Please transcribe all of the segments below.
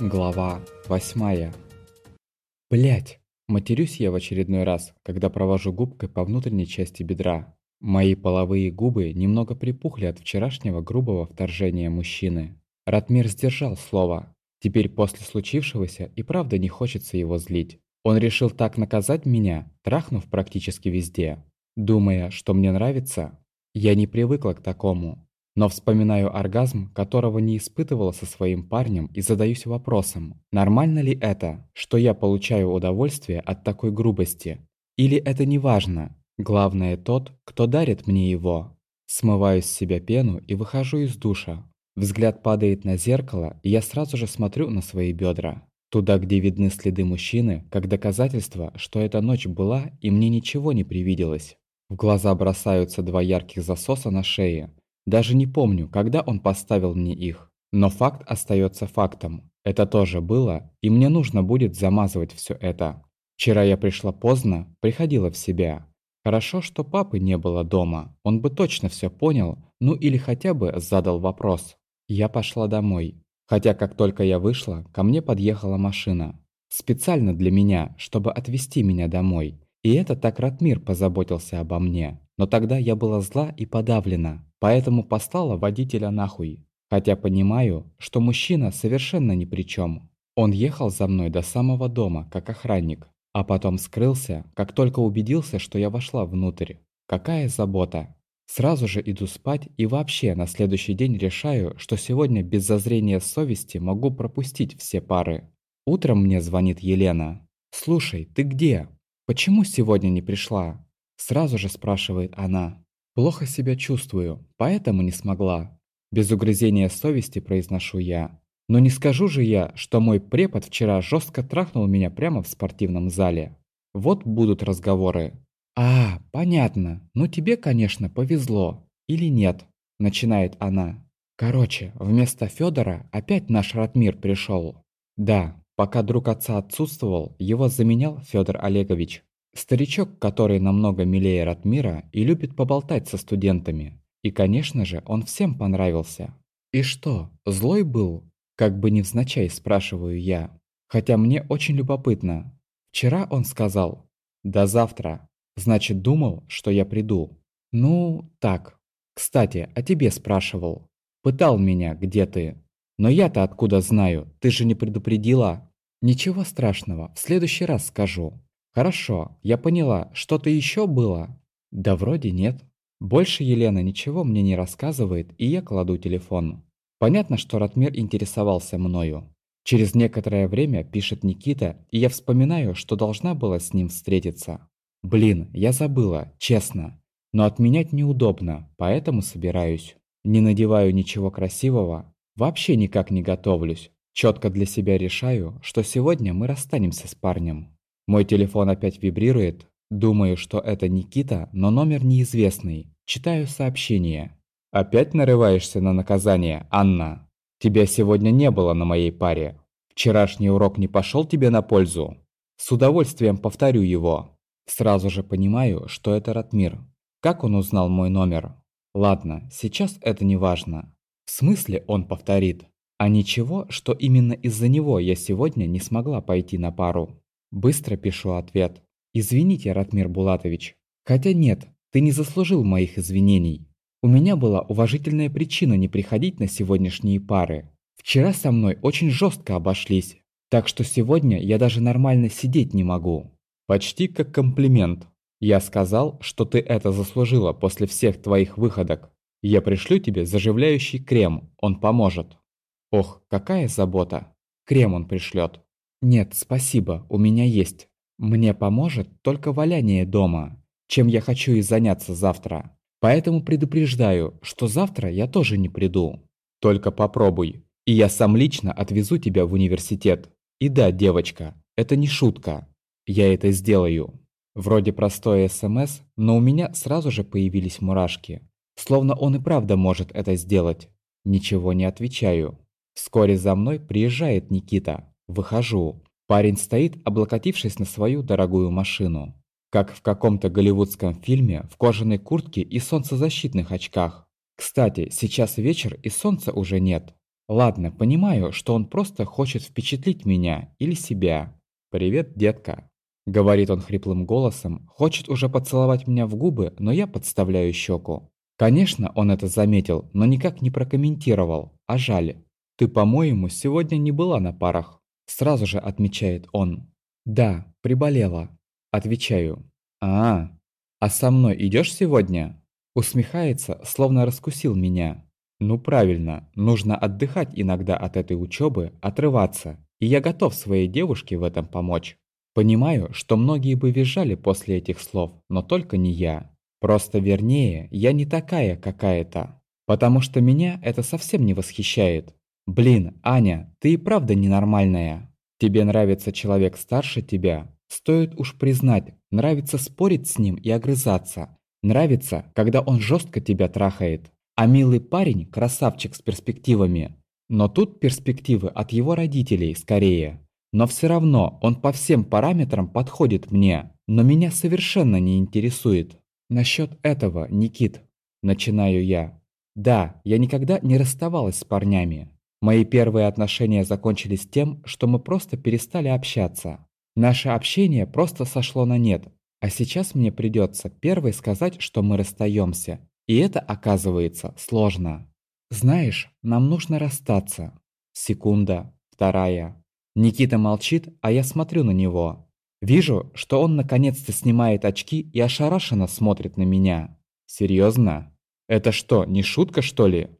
Глава восьмая. Блять, матерюсь я в очередной раз, когда провожу губкой по внутренней части бедра. Мои половые губы немного припухли от вчерашнего грубого вторжения мужчины. Ратмир сдержал слово. Теперь после случившегося и правда не хочется его злить. Он решил так наказать меня, трахнув практически везде. Думая, что мне нравится, я не привыкла к такому. Но вспоминаю оргазм, которого не испытывала со своим парнем и задаюсь вопросом, нормально ли это, что я получаю удовольствие от такой грубости? Или это не важно? Главное тот, кто дарит мне его. Смываю с себя пену и выхожу из душа. Взгляд падает на зеркало, и я сразу же смотрю на свои бедра. Туда, где видны следы мужчины, как доказательство, что эта ночь была и мне ничего не привиделось. В глаза бросаются два ярких засоса на шее, даже не помню, когда он поставил мне их. Но факт остается фактом. Это тоже было, и мне нужно будет замазывать все это. Вчера я пришла поздно, приходила в себя. Хорошо, что папы не было дома. Он бы точно все понял, ну или хотя бы задал вопрос. Я пошла домой. Хотя как только я вышла, ко мне подъехала машина. Специально для меня, чтобы отвезти меня домой. И это так Ратмир позаботился обо мне. Но тогда я была зла и подавлена. Поэтому послала водителя нахуй. Хотя понимаю, что мужчина совершенно ни при чем. Он ехал за мной до самого дома, как охранник. А потом скрылся, как только убедился, что я вошла внутрь. Какая забота. Сразу же иду спать и вообще на следующий день решаю, что сегодня без зазрения совести могу пропустить все пары. Утром мне звонит Елена. «Слушай, ты где? Почему сегодня не пришла?» Сразу же спрашивает она. Плохо себя чувствую, поэтому не смогла. Без угрызения совести произношу я. Но не скажу же я, что мой препод вчера жестко трахнул меня прямо в спортивном зале. Вот будут разговоры. «А, понятно. Ну тебе, конечно, повезло. Или нет?» Начинает она. Короче, вместо Федора опять наш Ратмир пришел. Да, пока друг отца отсутствовал, его заменял Федор Олегович. Старичок, который намного милее Ратмира и любит поболтать со студентами. И, конечно же, он всем понравился. «И что, злой был?» Как бы невзначай спрашиваю я. Хотя мне очень любопытно. Вчера он сказал «До завтра». Значит, думал, что я приду. Ну, так. Кстати, о тебе спрашивал. Пытал меня, где ты. Но я-то откуда знаю? Ты же не предупредила. Ничего страшного, в следующий раз скажу. Хорошо, я поняла. Что-то еще было? Да вроде нет. Больше Елена ничего мне не рассказывает, и я кладу телефон. Понятно, что Ратмир интересовался мною. Через некоторое время пишет Никита, и я вспоминаю, что должна была с ним встретиться. Блин, я забыла, честно. Но отменять неудобно, поэтому собираюсь. Не надеваю ничего красивого, вообще никак не готовлюсь. Четко для себя решаю, что сегодня мы расстанемся с парнем. Мой телефон опять вибрирует. Думаю, что это Никита, но номер неизвестный. Читаю сообщение. «Опять нарываешься на наказание, Анна? Тебя сегодня не было на моей паре. Вчерашний урок не пошел тебе на пользу? С удовольствием повторю его». Сразу же понимаю, что это Ратмир. Как он узнал мой номер? Ладно, сейчас это не важно. В смысле он повторит? А ничего, что именно из-за него я сегодня не смогла пойти на пару. Быстро пишу ответ. Извините, Ратмир Булатович. Хотя нет, ты не заслужил моих извинений. У меня была уважительная причина не приходить на сегодняшние пары. Вчера со мной очень жестко обошлись, так что сегодня я даже нормально сидеть не могу. Почти как комплимент. Я сказал, что ты это заслужила после всех твоих выходок. Я пришлю тебе заживляющий крем, он поможет. Ох, какая забота. Крем он пришлет. «Нет, спасибо, у меня есть. Мне поможет только валяние дома, чем я хочу и заняться завтра. Поэтому предупреждаю, что завтра я тоже не приду. Только попробуй, и я сам лично отвезу тебя в университет. И да, девочка, это не шутка. Я это сделаю». Вроде простое СМС, но у меня сразу же появились мурашки. Словно он и правда может это сделать. Ничего не отвечаю. Вскоре за мной приезжает Никита. Выхожу. Парень стоит, облокотившись на свою дорогую машину. Как в каком-то голливудском фильме, в кожаной куртке и солнцезащитных очках. Кстати, сейчас вечер и солнца уже нет. Ладно, понимаю, что он просто хочет впечатлить меня или себя. «Привет, детка», — говорит он хриплым голосом, хочет уже поцеловать меня в губы, но я подставляю щеку. Конечно, он это заметил, но никак не прокомментировал, а жаль. «Ты, по-моему, сегодня не была на парах», — сразу же отмечает он. «Да, приболела», — отвечаю. «А, а со мной идешь сегодня?» Усмехается, словно раскусил меня. Ну правильно, нужно отдыхать иногда от этой учебы, отрываться. И я готов своей девушке в этом помочь. Понимаю, что многие бы визжали после этих слов, но только не я. Просто вернее, я не такая какая-то. Потому что меня это совсем не восхищает. Блин, Аня, ты и правда ненормальная. Тебе нравится человек старше тебя? Стоит уж признать, нравится спорить с ним и огрызаться. Нравится, когда он жестко тебя трахает. А милый парень – красавчик с перспективами. Но тут перспективы от его родителей скорее. Но все равно он по всем параметрам подходит мне. Но меня совершенно не интересует. Насчет этого, Никит, начинаю я. Да, я никогда не расставалась с парнями. Мои первые отношения закончились тем, что мы просто перестали общаться. Наше общение просто сошло на нет. А сейчас мне придется первой сказать, что мы расстаемся, и это, оказывается, сложно. Знаешь, нам нужно расстаться. Секунда, вторая. Никита молчит, а я смотрю на него. Вижу, что он наконец-то снимает очки и ошарашенно смотрит на меня. Серьезно? Это что, не шутка, что ли?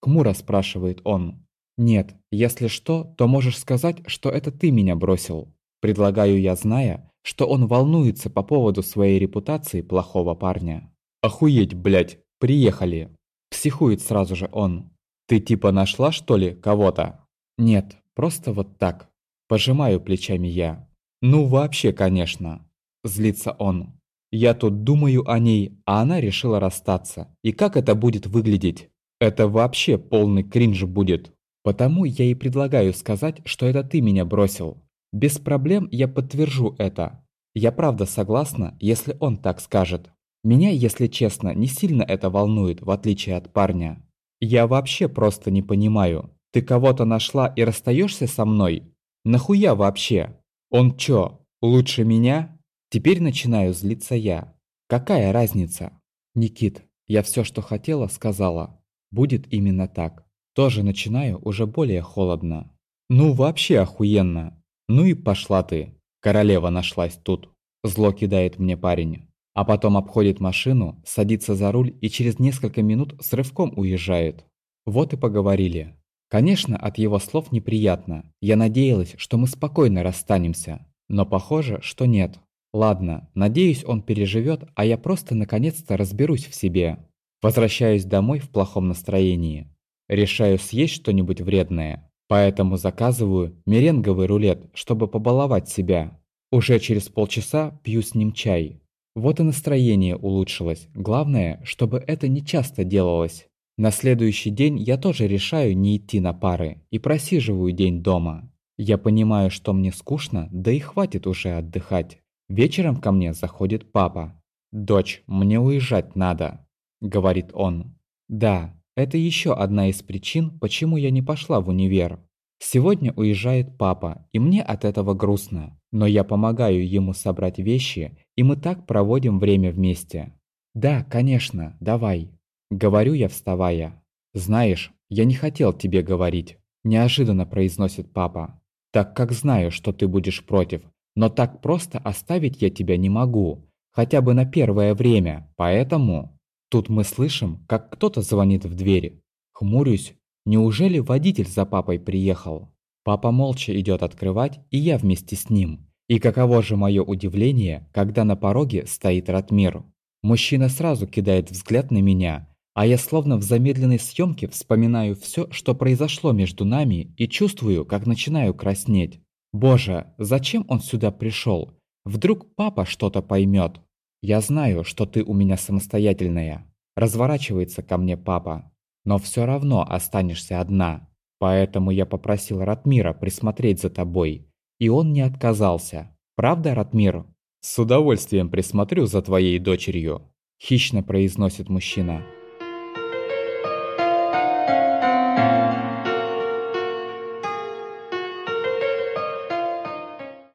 Кмуро спрашивает он. Нет, если что, то можешь сказать, что это ты меня бросил. Предлагаю я, зная, что он волнуется по поводу своей репутации плохого парня. Охуеть, блядь, Приехали. Психует сразу же он. Ты типа нашла, что ли, кого-то? Нет, просто вот так. Пожимаю плечами я. Ну вообще, конечно. Злится он. Я тут думаю о ней, а она решила расстаться. И как это будет выглядеть? Это вообще полный кринж будет. Потому я и предлагаю сказать, что это ты меня бросил. Без проблем я подтвержу это. Я правда согласна, если он так скажет. Меня, если честно, не сильно это волнует, в отличие от парня. Я вообще просто не понимаю. Ты кого-то нашла и расстаешься со мной? Нахуя вообще? Он чё, лучше меня? Теперь начинаю злиться я. Какая разница? Никит, я все, что хотела, сказала. Будет именно так. Тоже начинаю уже более холодно. Ну вообще охуенно. Ну и пошла ты. Королева нашлась тут. Зло кидает мне парень а потом обходит машину, садится за руль и через несколько минут с рывком уезжает. Вот и поговорили. Конечно, от его слов неприятно. Я надеялась, что мы спокойно расстанемся. Но похоже, что нет. Ладно, надеюсь, он переживет, а я просто наконец-то разберусь в себе. Возвращаюсь домой в плохом настроении. Решаю съесть что-нибудь вредное. Поэтому заказываю меренговый рулет, чтобы побаловать себя. Уже через полчаса пью с ним чай. Вот и настроение улучшилось. Главное, чтобы это не часто делалось. На следующий день я тоже решаю не идти на пары и просиживаю день дома. Я понимаю, что мне скучно, да и хватит уже отдыхать. Вечером ко мне заходит папа. «Дочь, мне уезжать надо», – говорит он. «Да, это еще одна из причин, почему я не пошла в универ. Сегодня уезжает папа, и мне от этого грустно. Но я помогаю ему собрать вещи и мы так проводим время вместе. Да, конечно, давай. Говорю я, вставая. Знаешь, я не хотел тебе говорить. Неожиданно произносит папа. Так как знаю, что ты будешь против. Но так просто оставить я тебя не могу. Хотя бы на первое время. Поэтому... Тут мы слышим, как кто-то звонит в дверь. Хмурюсь. Неужели водитель за папой приехал? Папа молча идет открывать, и я вместе с ним. И каково же мое удивление, когда на пороге стоит Ратмир. Мужчина сразу кидает взгляд на меня, а я словно в замедленной съемке вспоминаю все, что произошло между нами и чувствую, как начинаю краснеть. Боже, зачем он сюда пришел? Вдруг папа что-то поймет. Я знаю, что ты у меня самостоятельная. Разворачивается ко мне папа. Но все равно останешься одна. Поэтому я попросил Ратмира присмотреть за тобой. И он не отказался. Правда, Ратмир? С удовольствием присмотрю за твоей дочерью. Хищно произносит мужчина.